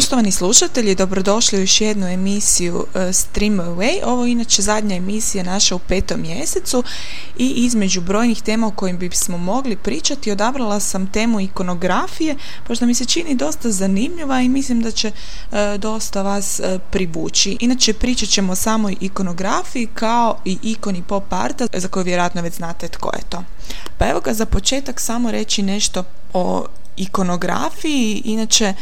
Poštovani slušatelji, dobrodošli u još jednu emisiju e, Stream Away. Ovo je inače zadnja emisija naša u petom mjesecu i između brojnih tema o kojim bismo mogli pričati odabrala sam temu ikonografije, pošto mi se čini dosta zanimljiva i mislim da će e, dosta vas e, privući. Inače pričat ćemo o samoj ikonografiji kao i ikoni pop arta za koju vjerojatno već znate tko je to. Pa evo ga za početak samo reći nešto o ikonografiji. Inače,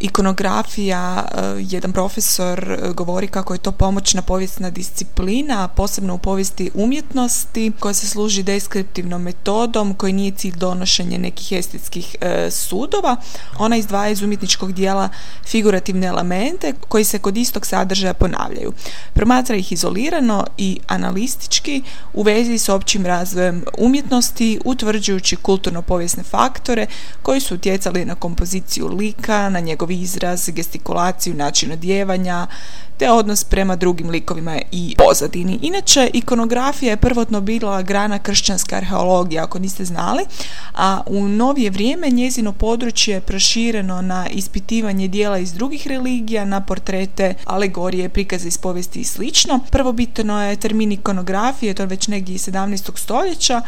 ikonografija, e, jedan profesor e, govori kako je to pomoćna povijesna disciplina, posebno u povijesti umjetnosti, koja se služi deskriptivnom metodom, koji nije cilj donošenje nekih estetskih e, sudova. Ona izdvaja iz umjetničkog dijela figurativne elemente koji se kod istog sadržaja ponavljaju. Promatra ih izolirano i analistički u vezi s općim razvojem umjetnosti, utvrđujući kulturno-povijesne faktore koji su utjecali na kompoziciju lika, na njegov izraz, gestikulaciju, način odjevanja, te odnos prema drugim likovima i pozadini. Inače, ikonografija je prvotno bila grana kršćanske arheologije, ako niste znali, a u novije vrijeme njezino područje je prošireno na ispitivanje dijela iz drugih religija, na portrete, alegorije, prikaze iz povijesti i slično. Prvobitno je termin ikonografije, to je već negdje iz 17. stoljeća,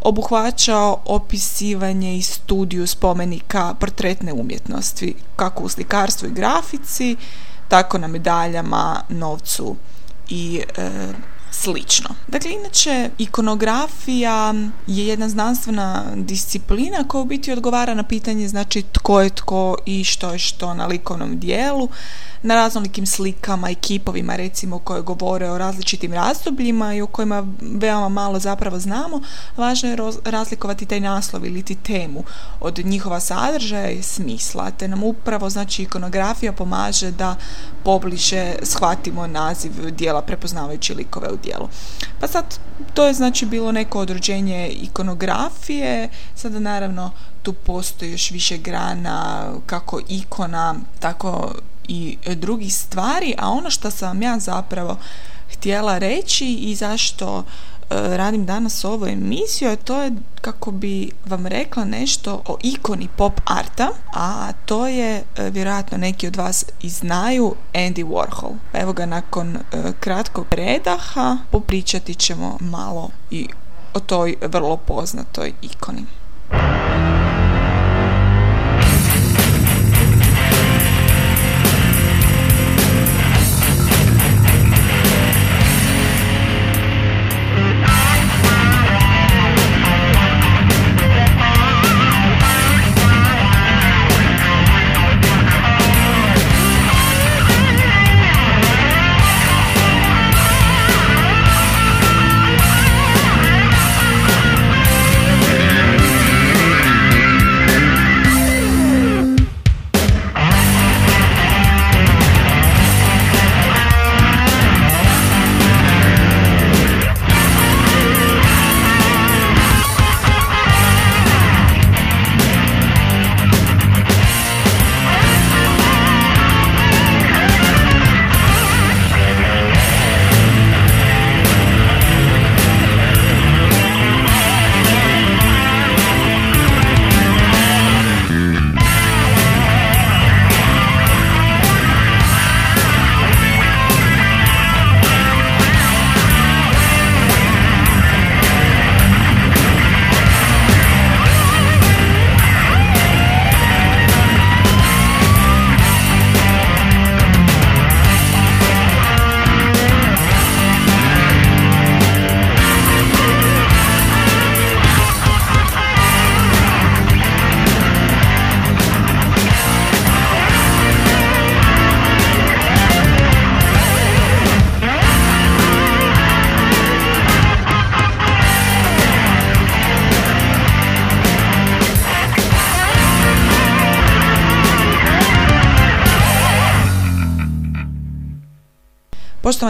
obuhvaćao opisivanje i studiju spomenika portretne umjetnosti, kako u slikarstvu i grafici, tako na medaljama, novcu i e, slično. Dakle, inače, ikonografija je jedna znanstvena disciplina koja u biti odgovara na pitanje znači tko je tko i što je što na likovnom dijelu na raznolikim slikama i kipovima recimo koje govore o različitim razdobljima i o kojima veoma malo zapravo znamo, važno je razlikovati taj naslov ili ti temu od njihova sadržaja i smisla, te nam upravo znači ikonografija pomaže da pobliže shvatimo naziv dijela prepoznavajući likove u dijelu. Pa sad to je znači bilo neko odrođenje ikonografije, sada naravno tu postoji još više grana kako ikona, tako i drugih stvari, a ono što sam ja zapravo htjela reći i zašto radim danas ovu emisiju, a to je kako bi vam rekla nešto o ikoni pop arta, a to je e, vjerojatno neki od vas i znaju Andy Warhol. Evo ga nakon e, kratkog predaha popričati ćemo malo i o toj vrlo poznatoj ikoni.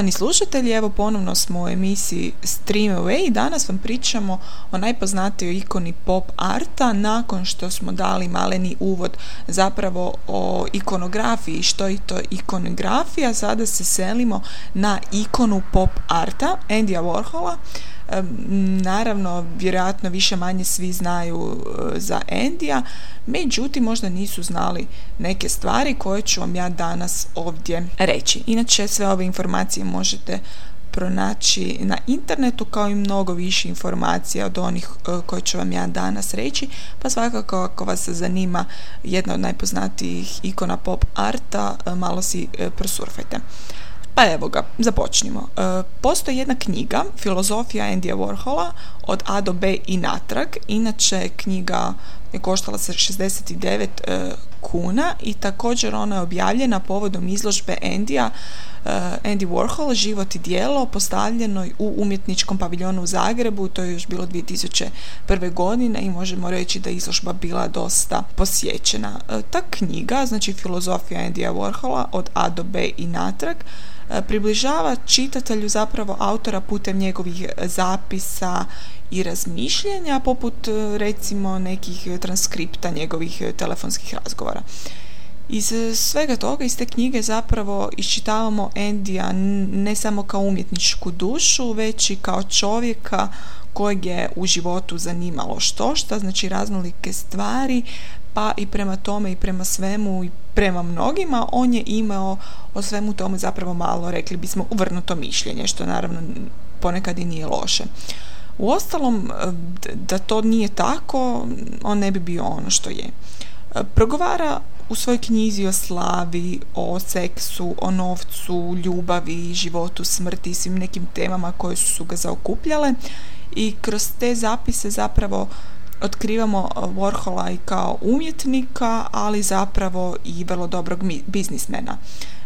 Poštovani slušatelji, evo ponovno smo u emisiji Stream Away i danas vam pričamo o najpoznatijoj ikoni pop arta nakon što smo dali maleni uvod zapravo o ikonografiji, što je to ikonografija, sada se selimo na ikonu pop arta Andija Warhola Naravno, vjerojatno više manje svi znaju e, za Endija, međutim možda nisu znali neke stvari koje ću vam ja danas ovdje reći. Inače, sve ove informacije možete pronaći na internetu kao i mnogo više informacija od onih e, koje ću vam ja danas reći, pa svakako ako vas zanima jedna od najpoznatijih ikona pop arta, e, malo si prosurfajte. Pa evo ga, započnimo. E, postoji jedna knjiga, Filozofija Andija Warhola, od A do B i natrag. Inače, knjiga je koštala se 69 e, kuna i također ona je objavljena povodom izložbe Andija uh, Andy Warhol, život i dijelo, postavljenoj u umjetničkom paviljonu u Zagrebu, to je još bilo 2001. godine i možemo reći da je izložba bila dosta posjećena. ta knjiga, znači filozofija Andija Warhola od A do B i natrag, E, približava čitatelju zapravo autora putem njegovih zapisa i razmišljenja poput e, recimo nekih transkripta njegovih telefonskih razgovora. Iz svega toga, iz te knjige zapravo iščitavamo Endija ne samo kao umjetničku dušu, već i kao čovjeka kojeg je u životu zanimalo što šta, znači raznolike stvari, pa i prema tome i prema svemu i prema mnogima on je imao o svemu tome zapravo malo, rekli bismo, uvrnuto mišljenje, što naravno ponekad i nije loše. U ostalom, da to nije tako, on ne bi bio ono što je. Progovara u svojoj knjizi o slavi, o seksu, o novcu, ljubavi, životu, smrti i svim nekim temama koje su ga zaokupljale i kroz te zapise zapravo otkrivamo Warhola i kao umjetnika, ali zapravo i vrlo dobrog biznismena.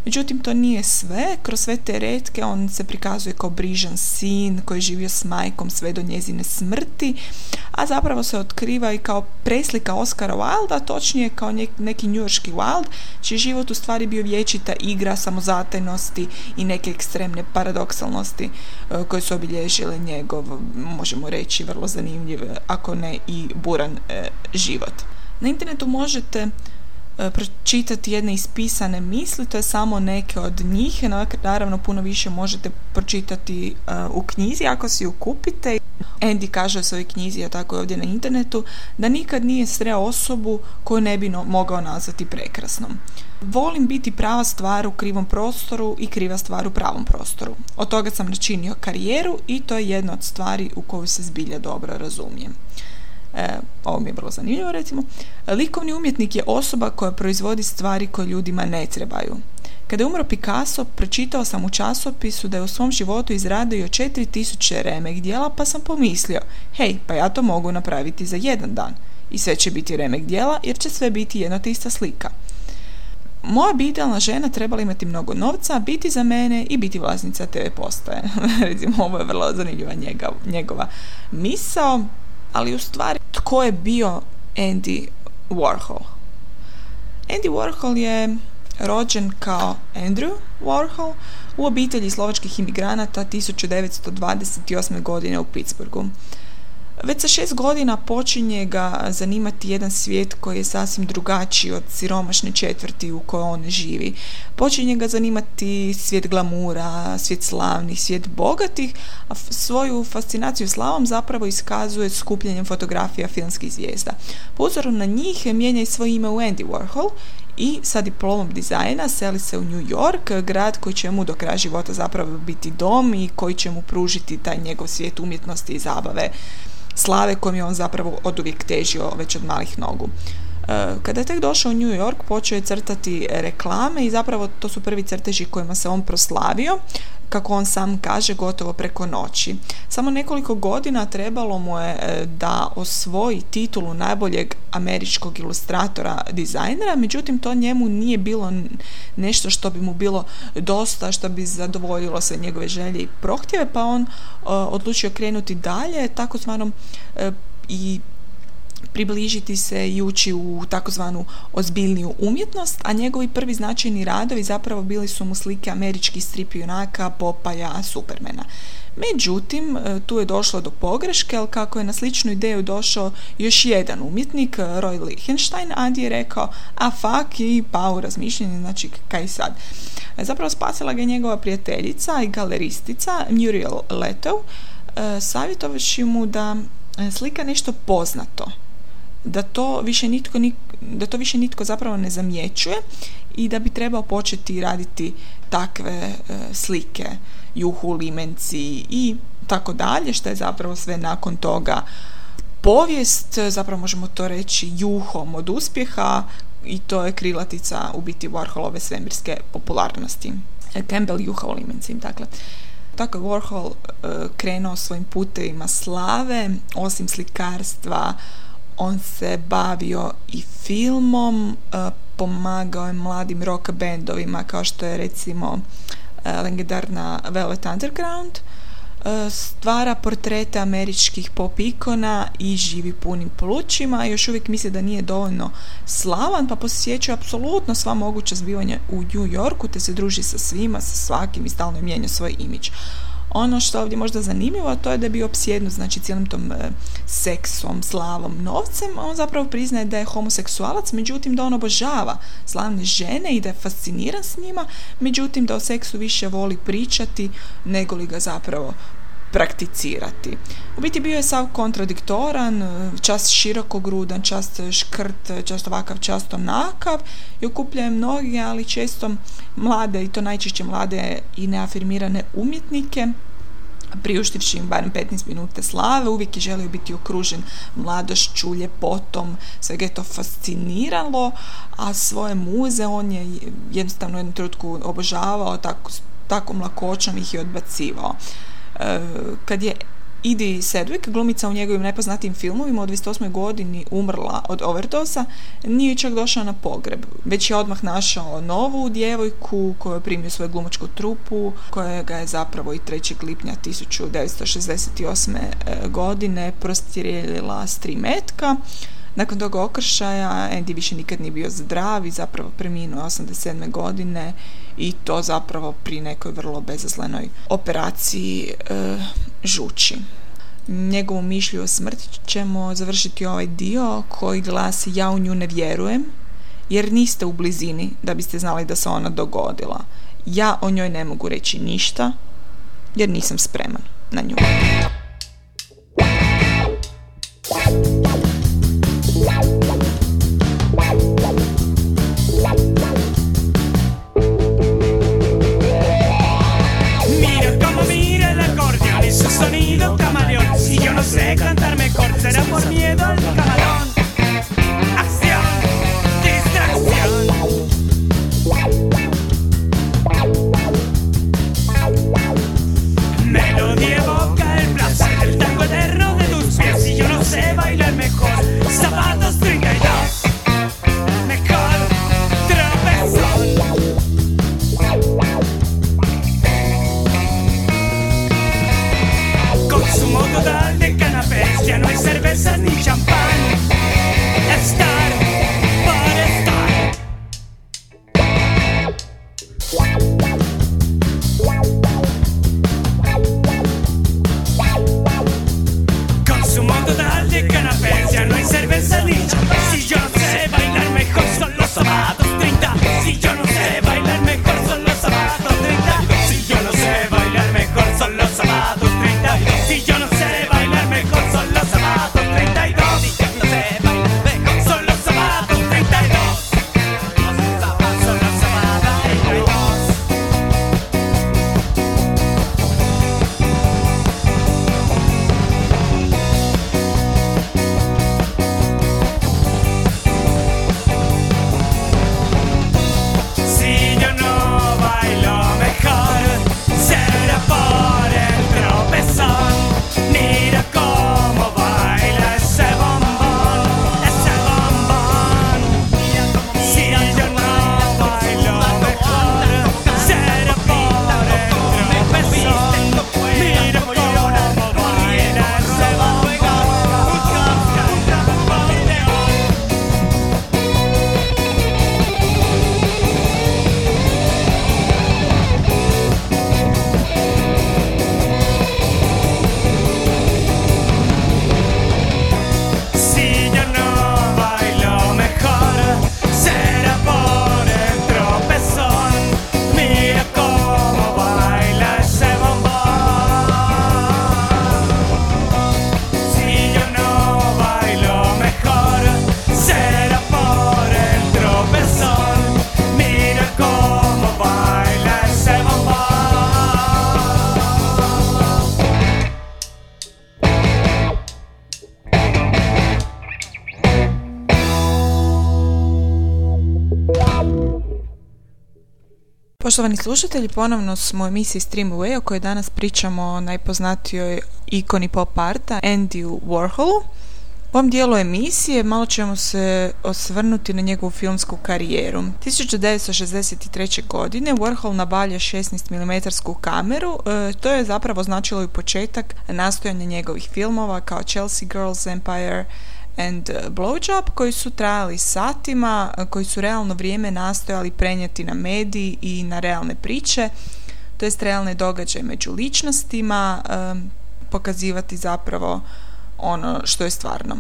Međutim, to nije sve. Kroz sve te redke on se prikazuje kao brižan sin koji je živio s majkom sve do njezine smrti, a zapravo se otkriva i kao preslika Oscara Wilda, točnije kao neki njujorski Wild, čiji život u stvari bio vječita igra samozatajnosti i neke ekstremne paradoksalnosti e, koje su obilježile njegov, možemo reći, vrlo zanimljiv, ako ne i buran e, život. Na internetu možete pročitati jedne ispisane misli, to je samo neke od njih, naravno puno više možete pročitati e, u knjizi ako si ju kupite. Andy kaže u svojoj knjizi, a tako je ovdje na internetu, da nikad nije sreo osobu koju ne bi mogao nazvati prekrasnom. Volim biti prava stvar u krivom prostoru i kriva stvar u pravom prostoru. Od toga sam načinio karijeru i to je jedna od stvari u koju se zbilja dobro razumijem. E, ovo mi je vrlo zanimljivo recimo, likovni umjetnik je osoba koja proizvodi stvari koje ljudima ne trebaju. Kada je umro Picasso, pročitao sam u časopisu da je u svom životu izradio 4000 remek dijela, pa sam pomislio, hej, pa ja to mogu napraviti za jedan dan. I sve će biti remek dijela, jer će sve biti jedna te ista slika. Moja bi idealna žena trebala imati mnogo novca, biti za mene i biti vlasnica TV postaje. Recimo, ovo je vrlo zanimljiva njegova misao ali u stvari tko je bio Andy Warhol? Andy Warhol je rođen kao Andrew Warhol u obitelji slovačkih imigranata 1928. godine u Pittsburghu. Već sa šest godina počinje ga zanimati jedan svijet koji je sasvim drugačiji od siromašne četvrti u kojoj on živi. Počinje ga zanimati svijet glamura, svijet slavnih, svijet bogatih, a svoju fascinaciju slavom zapravo iskazuje skupljanjem fotografija filmskih zvijezda. Po na njih mijenja i svoje ime u Andy Warhol i sa diplomom dizajna seli se u New York, grad koji će mu do kraja života zapravo biti dom i koji će mu pružiti taj njegov svijet umjetnosti i zabave slave kojom je on zapravo od uvijek težio već od malih nogu. E, kada je tek došao u New York, počeo je crtati reklame i zapravo to su prvi crteži kojima se on proslavio, kako on sam kaže, gotovo preko noći. Samo nekoliko godina trebalo mu je e, da osvoji titulu najboljeg američkog ilustratora dizajnera, međutim to njemu nije bilo nešto što bi mu bilo dosta, što bi zadovoljilo se njegove želje i prohtjeve, pa on e, odlučio krenuti dalje takozvanom i približiti se i ući u takozvanu ozbiljniju umjetnost, a njegovi prvi značajni radovi zapravo bili su mu slike američkih strip junaka, Popaja, Supermana. Međutim, e, tu je došlo do pogreške, ali kako je na sličnu ideju došao još jedan umjetnik, Roy Lichtenstein, Adi je rekao, a fuck i pa u razmišljenju, znači kaj sad. E, zapravo spasila ga njegova prijateljica i galeristica Muriel Leto, e, savjetovaši mu da slika nešto poznato, da to više nitko, da to više nitko zapravo ne zamjećuje i da bi trebao početi raditi takve slike juhu, limenci i tako dalje, što je zapravo sve nakon toga povijest, zapravo možemo to reći juhom od uspjeha i to je krilatica u biti Warholove svemirske popularnosti. Campbell juha u limenci, dakle. Tako je Warhol e, krenuo svojim putevima slave, osim slikarstva, on se bavio i filmom, e, pomagao je mladim rock bendovima kao što je recimo E, legendarna Velvet Underground, e, stvara portrete američkih pop ikona i živi punim plućima. Još uvijek misli da nije dovoljno slavan, pa posjećuje apsolutno sva moguća zbivanja u New Yorku, te se druži sa svima, sa svakim i stalno mijenja svoj imidž. Ono što ovdje možda zanimljivo, to je da je bio opsjednut znači cijelim tom e, seksom, slavom, novcem, on zapravo priznaje da je homoseksualac, međutim da on obožava slavne žene i da je fasciniran s njima, međutim da o seksu više voli pričati nego li ga zapravo prakticirati. U biti bio je sav kontradiktoran, čast širokogrudan, čast škrt, čast ovakav, čast onakav i okuplja je mnoge, ali često mlade, i to najčešće mlade i neafirmirane umjetnike, priuštivši im barem 15 minuta slave, uvijek je želio biti okružen mladošću, ljepotom, svega je to fasciniralo, a svoje muze on je jednostavno u jednom trenutku obožavao, tako, takvom lakoćom ih je odbacivao. E, kad je Idi Sedwick, glumica u njegovim nepoznatim filmovima od 28. godini umrla od overdosa, nije čak došao na pogreb, već je odmah našao novu djevojku koju je primio svoju glumačku trupu, koja ga je zapravo i 3. lipnja 1968. E, godine prostrijelila s tri metka. Nakon toga okršaja Andy više nikad nije bio zdrav i zapravo preminuo 87. godine i to zapravo pri nekoj vrlo bezazlenoj operaciji e, žuči. Njegovu mišlju o smrti ćemo završiti ovaj dio koji glasi ja u nju ne vjerujem jer niste u blizini da biste znali da se ona dogodila. Ja o njoj ne mogu reći ništa jer nisam spreman na nju. Poštovani slušatelji, ponovno smo u emisiji Stream Away o kojoj danas pričamo o najpoznatijoj ikoni pop arta Andy Warholu. U ovom dijelu emisije malo ćemo se osvrnuti na njegovu filmsku karijeru. 1963. godine Warhol nabavlja 16 mm kameru, e, to je zapravo značilo i početak nastojanja njegovih filmova kao Chelsea Girls, Empire, and Blowjob koji su trajali satima, koji su realno vrijeme nastojali prenijeti na mediji i na realne priče, to jest realne događaje među ličnostima, pokazivati zapravo ono što je stvarno.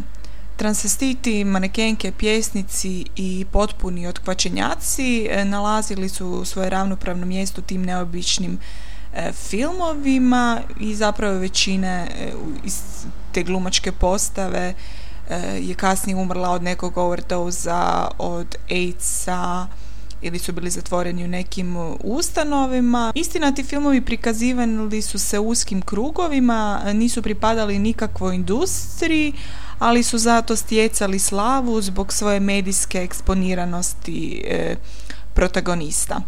Transvestiti, manekenke, pjesnici i potpuni otkvačenjaci e, nalazili su svoje ravnopravno mjesto tim neobičnim e, filmovima i zapravo većine e, iz te glumačke postave je kasnije umrla od nekog overdoza, od AIDS-a ili su bili zatvoreni u nekim ustanovima. Istina, ti filmovi prikazivali su se uskim krugovima, nisu pripadali nikakvoj industriji, ali su zato stjecali slavu zbog svoje medijske eksponiranosti e, protagonista.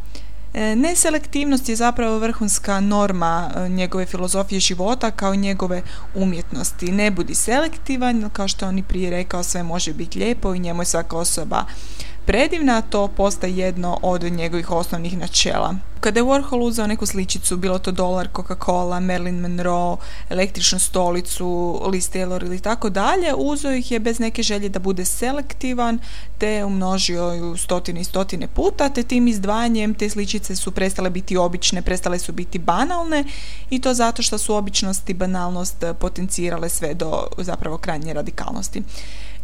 E, neselektivnost je zapravo vrhunska norma e, njegove filozofije života kao i njegove umjetnosti. Ne budi selektivan, kao što on i prije rekao, sve može biti lijepo i njemu je svaka osoba predivna, to postaje jedno od njegovih osnovnih načela. Kada je Warhol uzeo neku sličicu, bilo to dolar, Coca-Cola, Marilyn Monroe, električnu stolicu, Liz Taylor ili tako dalje, uzeo ih je bez neke želje da bude selektivan, te umnožio ju stotine i stotine puta, te tim izdvajanjem te sličice su prestale biti obične, prestale su biti banalne i to zato što su običnost i banalnost potencirale sve do zapravo krajnje radikalnosti.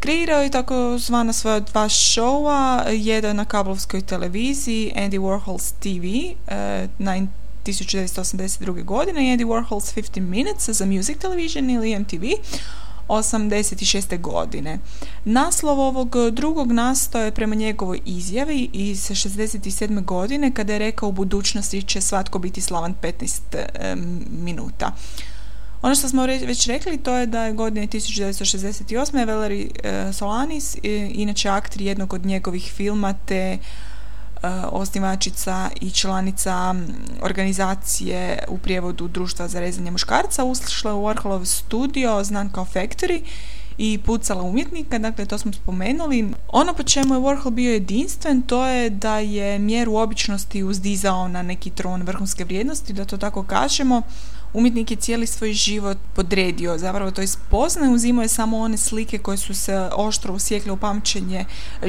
Kreirao je tako zvana svoja dva showa, jedan na kablovskoj televiziji, Andy Warhol's TV, uh, na 1982. godine i Andy Warhol's 15 Minutes za Music Television ili MTV 86. godine. Naslov ovog drugog nastoja je prema njegovoj izjavi iz 67. godine kada je rekao u budućnosti će svatko biti slavan 15 minuta. Ono što smo već rekli to je da je godine 1968. Valery e, Solanis, inače aktor jednog od njegovih filma te e, osnivačica i članica organizacije u prijevodu Društva za rezanje muškarca, ušla u Warholov studio znan kao Factory i pucala umjetnika, dakle to smo spomenuli. Ono po čemu je Warhol bio jedinstven to je da je mjeru običnosti uzdizao na neki tron vrhunske vrijednosti, da to tako kažemo umjetnik je cijeli svoj život podredio, zapravo to je uzimao je samo one slike koje su se oštro usjekle u pamćenje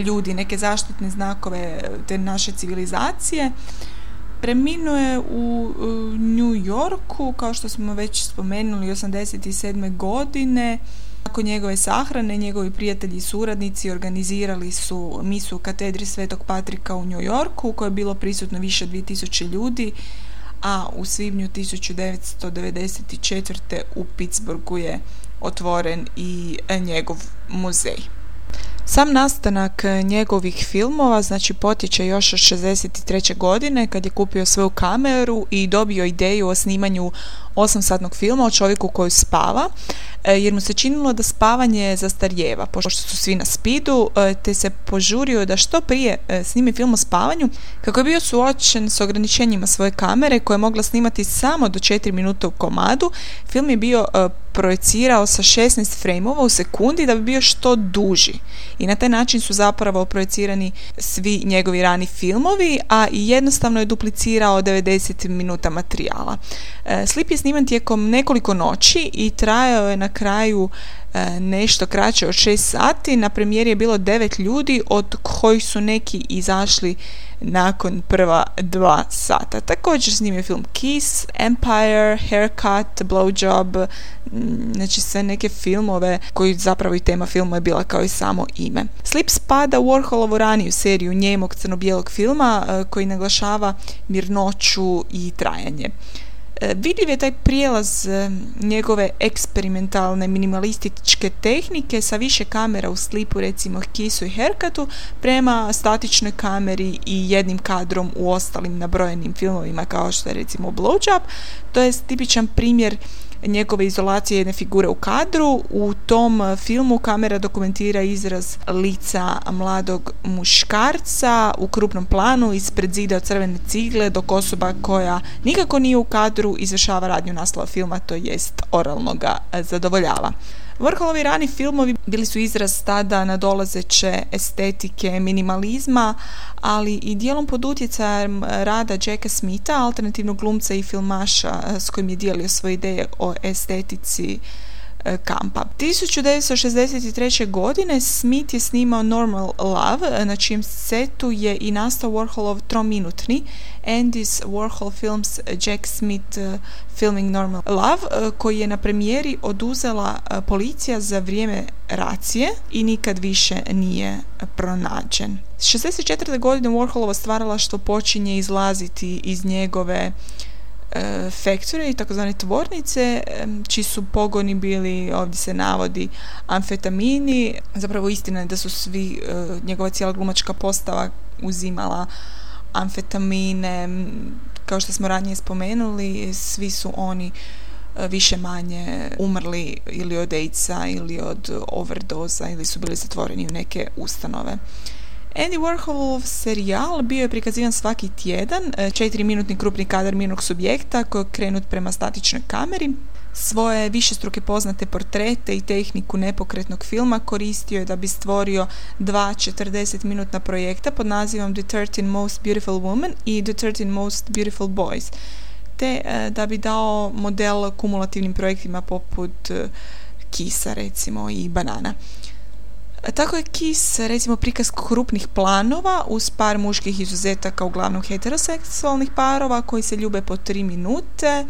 ljudi, neke zaštitne znakove te naše civilizacije. Preminuo je u New Yorku, kao što smo već spomenuli, 87. godine. Nakon njegove sahrane, njegovi prijatelji i suradnici organizirali su misu u katedri Svetog Patrika u New Yorku, u kojoj je bilo prisutno više od 2000 ljudi a u svibnju 1994. u Pittsburghu je otvoren i njegov muzej. Sam nastanak njegovih filmova znači potječe još od 63. godine kad je kupio svoju kameru i dobio ideju o snimanju osamsatnog filma o čovjeku koji spava E, jer mu se činilo da spavanje zastarjeva, pošto su svi na spidu, e, te se požurio da što prije e, snimi film o spavanju, kako je bio suočen s ograničenjima svoje kamere koja je mogla snimati samo do 4 minuta u komadu, film je bio projecirao sa 16 frejmova u sekundi da bi bio što duži. I na taj način su zapravo projecirani svi njegovi rani filmovi, a i jednostavno je duplicirao 90 minuta materijala. Slip je sniman tijekom nekoliko noći i trajao je na kraju e, nešto kraće od 6 sati. Na premijeri je bilo devet ljudi od kojih su neki izašli nakon prva dva sata. Također snimio film Kiss, Empire, Haircut, Blowjob, znači sve neke filmove koji zapravo i tema filma je bila kao i samo ime. Slip spada u Warholovu raniju seriju njemog crno-bijelog filma e, koji naglašava mirnoću i trajanje. E, vidljiv je taj prijelaz e, njegove eksperimentalne minimalističke tehnike sa više kamera u slipu recimo Kisu i Herkatu prema statičnoj kameri i jednim kadrom u ostalim nabrojenim filmovima kao što je recimo Blowjob. To je tipičan primjer njegove izolacije jedne figure u kadru. U tom filmu kamera dokumentira izraz lica mladog muškarca u krupnom planu ispred zida od crvene cigle dok osoba koja nikako nije u kadru izvršava radnju naslova filma, to jest oralno ga zadovoljava. Vrholovi rani filmovi bili su izraz tada nadolazeće estetike minimalizma, ali i dijelom pod utjecajem rada Jacka Smitha, alternativnog glumca i filmaša s kojim je dijelio svoje ideje o estetici kampa. 1963. godine Smith je snimao Normal Love, na čijem setu je i nastao Warholov trominutni Andy's Warhol Films Jack Smith e, Filming Normal Love, e, koji je na premijeri oduzela policija za vrijeme racije i nikad više nije pronađen. 64. godine Warholova stvarala što počinje izlaziti iz njegove E, factory, takozvane tvornice, čiji su pogoni bili, ovdje se navodi, amfetamini. Zapravo istina je da su svi, e, njegova cijela glumačka postava uzimala amfetamine, kao što smo ranije spomenuli, svi su oni e, više manje umrli ili od aids ili od overdoza ili su bili zatvoreni u neke ustanove. Andy Warholov serijal bio je prikazivan svaki tjedan, e, četiri minutni krupni kadar mirnog subjekta koji je krenut prema statičnoj kameri. Svoje višestruke poznate portrete i tehniku nepokretnog filma koristio je da bi stvorio dva 40 minutna projekta pod nazivom The 13 Most Beautiful Women i The 13 Most Beautiful Boys, te e, da bi dao model kumulativnim projektima poput e, Kisa recimo i Banana. Tako je Kiss, recimo, prikaz krupnih planova uz par muških izuzetaka uglavnom heteroseksualnih parova koji se ljube po tri minute.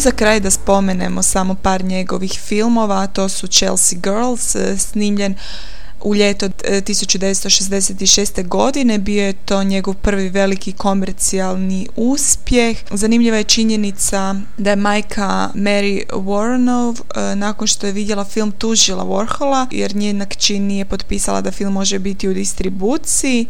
Za kraj da spomenemo samo par njegovih filmova, to su Chelsea Girls, e, snimljen u ljeto 1966. E, godine bio je to njegov prvi veliki komercijalni uspjeh. Zanimljiva je činjenica da je majka Mary Warrenov e, nakon što je vidjela film tužila Warhola jer njena kći nije potpisala da film može biti u distribuciji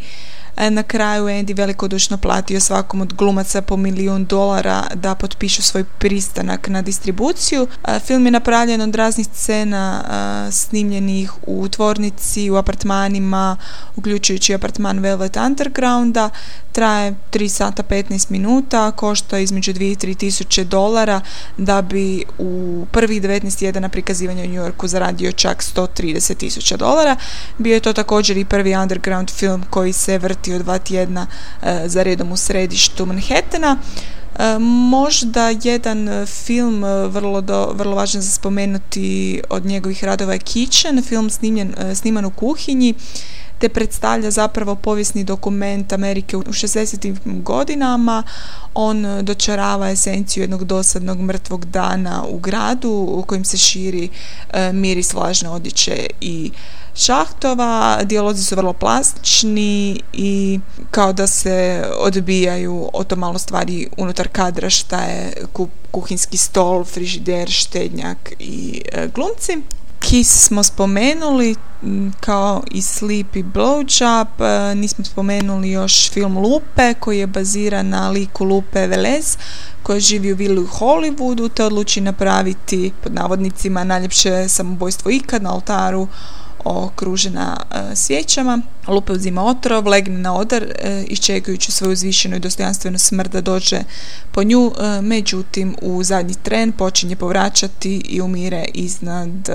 na kraju Andy velikodušno platio svakom od glumaca po milijun dolara da potpišu svoj pristanak na distribuciju. E, film je napravljen od raznih scena e, snimljenih u tvornici, u apartmanima, uključujući apartman Velvet Undergrounda. Traje 3 sata 15 minuta, košta između 2 i 3 tisuće dolara da bi u prvih 19 tjedana prikazivanja u New Yorku zaradio čak 130 tisuća dolara. Bio je to također i prvi underground film koji se vrti od dva tjedna e, za redom u središtu Manhattana. E, možda jedan film e, vrlo, do, vrlo važan za spomenuti od njegovih radova je Kitchen, film snimljen, sniman u kuhinji te predstavlja zapravo povijesni dokument Amerike u 60. godinama. On dočarava esenciju jednog dosadnog mrtvog dana u gradu u kojem se širi miris vlažne odjeće i šahtova, dijalozi su vrlo plastični i kao da se odbijaju o to malo stvari unutar kadra šta je kuhinski stol, frižider, štednjak i e, glumci. Kiss smo spomenuli kao i Sleepy Blowjob, e, nismo spomenuli još film Lupe koji je baziran na liku Lupe Velez koja živi u vili u Hollywoodu te odluči napraviti pod navodnicima najljepše samobojstvo ikad na oltaru okružena e, svijećama, lupe uzima otrov, legne na odar, e, iščekujući svoju uzvišenu i dostojanstvenu smrt da dođe po nju, e, međutim u zadnji tren počinje povraćati i umire iznad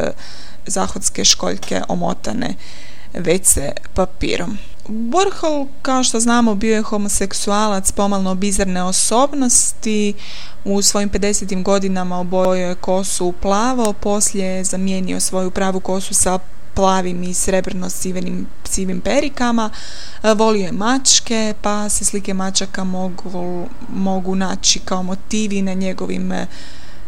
zahodske školjke omotane WC papirom. Warhol, kao što znamo, bio je homoseksualac pomalno bizarne osobnosti. U svojim 50. godinama obojio je kosu plavo, poslije je zamijenio svoju pravu kosu sa plavim i srebrno sivenim sivim perikama. E, volio je mačke, pa se slike mačaka mogu, mogu naći kao motivi na njegovim e,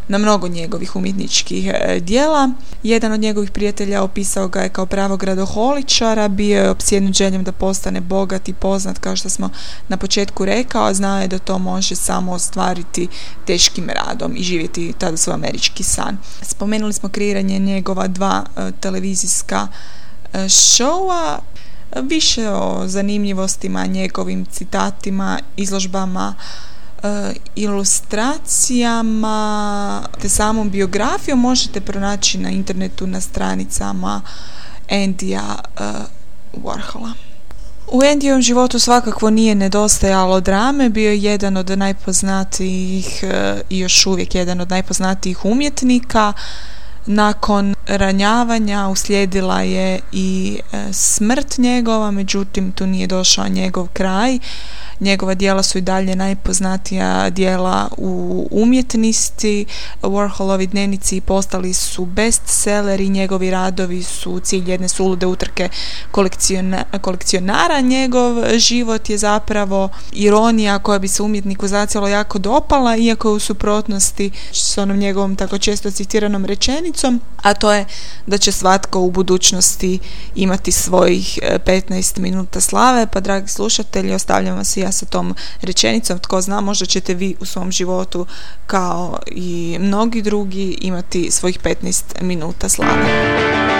na mnogo njegovih umjetničkih e, dijela. Jedan od njegovih prijatelja opisao ga je kao pravog gradoholičara, bio je opsjednut željom da postane bogat i poznat kao što smo na početku rekao, a znao je da to može samo ostvariti teškim radom i živjeti tada svoj američki san. Spomenuli smo kreiranje njegova dva e, televizijska e, šoua, više o zanimljivostima, njegovim citatima, izložbama, E, ilustracijama te samom biografijom možete pronaći na internetu na stranicama Endija uh, Warhola. U Endijevom životu svakako nije nedostajalo drame, bio je jedan od najpoznatijih uh, i još uvijek jedan od najpoznatijih umjetnika. Nakon ranjavanja uslijedila je i smrt njegova, međutim tu nije došao njegov kraj njegova dijela su i dalje najpoznatija dijela u umjetnosti. Warholovi dnevnici postali su bestselleri, njegovi radovi su cilj jedne sulude utrke kolekcionara. Njegov život je zapravo ironija koja bi se umjetniku zacijelo jako dopala, iako je u suprotnosti s onom njegovom tako često citiranom rečenicom, a to je da će svatko u budućnosti imati svojih 15 minuta slave, pa dragi slušatelji, ostavljam vas i ja sa tom rečenicom, tko zna, možda ćete vi u svom životu kao i mnogi drugi imati svojih 15 minuta slave.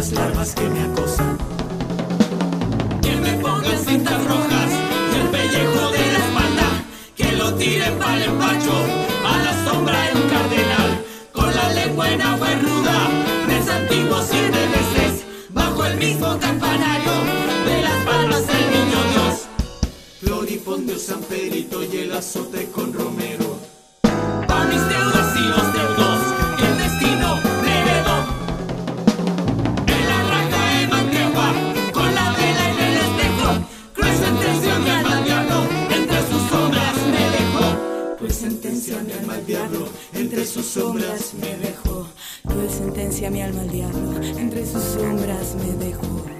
Las larvas que me acosan. Que me pongan cintas rojas y el pellejo de la espalda, que lo tiren para el empacho, a la sombra en cardenal, con la lengua en agua ruda, tres antiguos siete veces, bajo el mismo campanario de las palmas del niño Dios. Floripondio, San Perito y el azote con Romero. Sus sombras me dejó. Cruel sentencia mi alma al diablo, entre sus sombras me dejó.